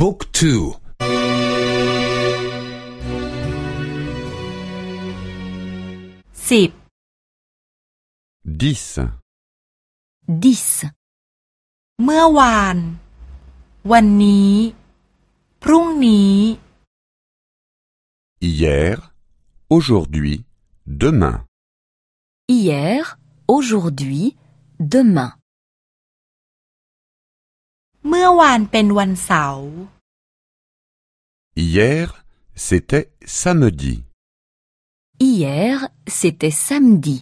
บุ๊กทูสิบ dix, dix, เมื่อวาน วันนี้ พรุ่งนี้ hier, aujourd'hui, demain. hier, aujourd'hui, demain. เมื่อวานเป็นวันเสาร์ Hier, c'était samedi. Hier, c'était samedi.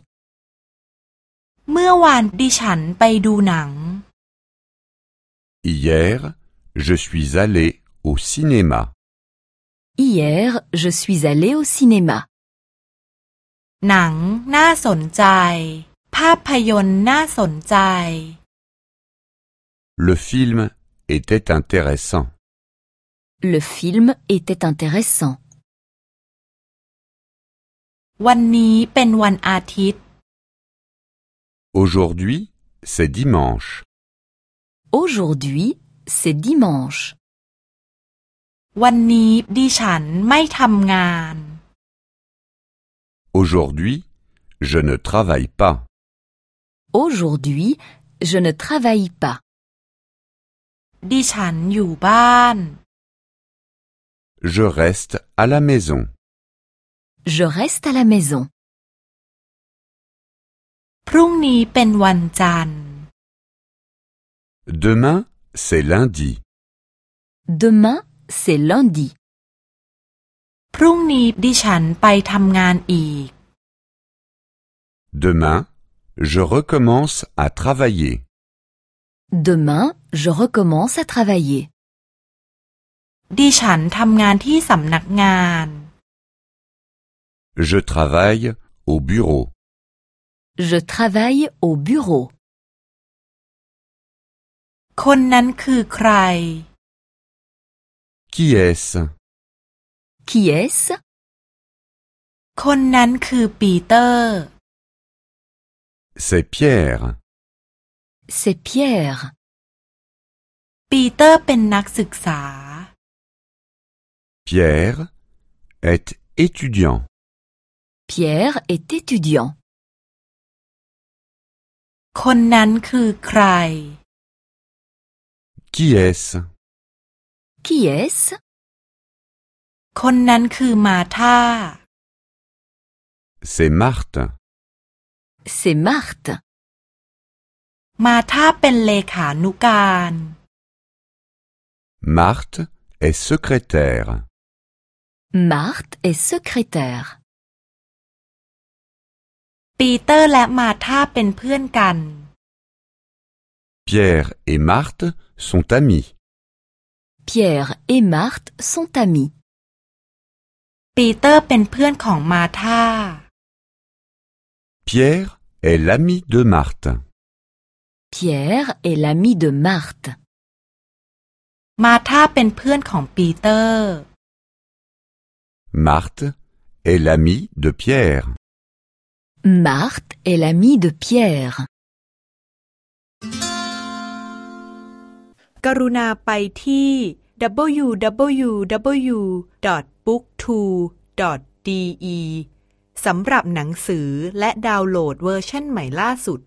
เมื่อวานดิฉันไปดูหนัง Hier, je suis allé au cinéma. Hier, je suis allé au cinéma. หนังน่าสนใจ ภาพยนตร์น่าสนใจ Le film était intéressant. Le film était intéressant. วันนี้เป็นวันอาทิตย์ Aujourd'hui, c'est dimanche. Aujourd'hui, c'est dimanche. วันนี้ดิฉันไม่ทำงาน Aujourd'hui, je ne travaille pas. Aujourd'hui, je ne travaille pas. ดิฉันอยู่บ้าน Je reste à la maison. Je reste à la maison. พรุ่งนี้เป็นวันจันทร์ Demain, c'est lundi. Demain, c'est lundi. พรุ่งนี้ดิฉันไปทำงานอีก Demain, je recommence à travailler. Demain, je recommence à travailler. ดิฉันทำงานที่สำนักงาน Je travaille au bureau. Je travaille au bureau. คนนั้นคือใคร Qui est-ce Qui est-ce คนนั้นคือปีเตอร์ C'est Pierre. C'est Pierre. ปีเตอร์เป็นนักศึกษา Pierre est étudiant. Pierre est étudiant. คนนั้นคือใคร Qui est-ce Qui est-ce คนนั้นคือมาธา C'est Marthe. C'est Marthe. Marthe est secrétaire. Marthe est secrétaire. Pierre et Marthe sont amis. Pierre et Marthe sont amis. Pierre est l'ami de Marthe. Pierre est l'ami de Marthe. มาธาเป็นเพื่อนของปีเตอร์ Marthe est l'ami de Pierre. Marthe est l'ami de Pierre. กรุณาไปที่ www.booktwo.de สำหรับหนังสือและดาวน์โหลดเวอร์ชันใหม่ล่าสุด